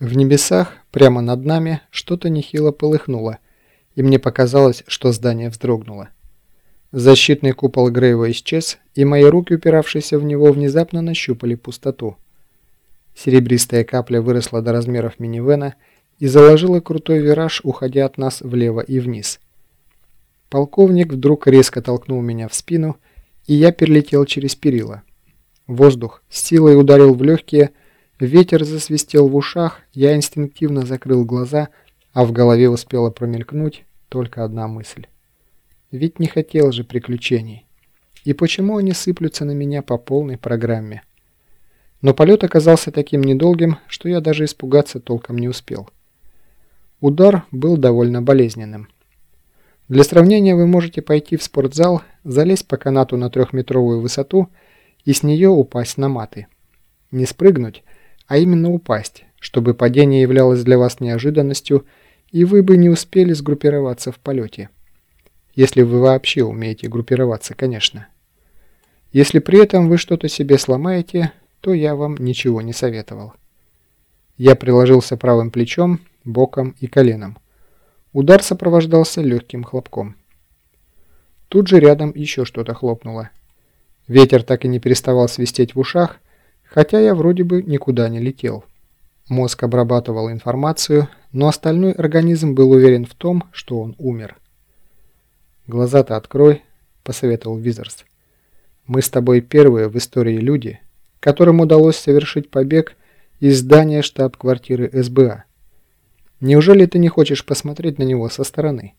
В небесах, прямо над нами, что-то нехило полыхнуло, и мне показалось, что здание вздрогнуло. Защитный купол Грейва исчез, и мои руки, упиравшиеся в него, внезапно нащупали пустоту. Серебристая капля выросла до размеров минивэна и заложила крутой вираж, уходя от нас влево и вниз. Полковник вдруг резко толкнул меня в спину, и я перелетел через перила. Воздух с силой ударил в легкие, Ветер засвистел в ушах, я инстинктивно закрыл глаза, а в голове успела промелькнуть только одна мысль. Ведь не хотел же приключений. И почему они сыплются на меня по полной программе? Но полет оказался таким недолгим, что я даже испугаться толком не успел. Удар был довольно болезненным. Для сравнения вы можете пойти в спортзал, залезть по канату на трехметровую высоту и с нее упасть на маты. Не спрыгнуть, а именно упасть, чтобы падение являлось для вас неожиданностью, и вы бы не успели сгруппироваться в полете. Если вы вообще умеете группироваться, конечно. Если при этом вы что-то себе сломаете, то я вам ничего не советовал. Я приложился правым плечом, боком и коленом. Удар сопровождался легким хлопком. Тут же рядом еще что-то хлопнуло. Ветер так и не переставал свистеть в ушах, Хотя я вроде бы никуда не летел. Мозг обрабатывал информацию, но остальной организм был уверен в том, что он умер. «Глаза-то открой», — посоветовал Визерс. «Мы с тобой первые в истории люди, которым удалось совершить побег из здания штаб-квартиры СБА. Неужели ты не хочешь посмотреть на него со стороны?»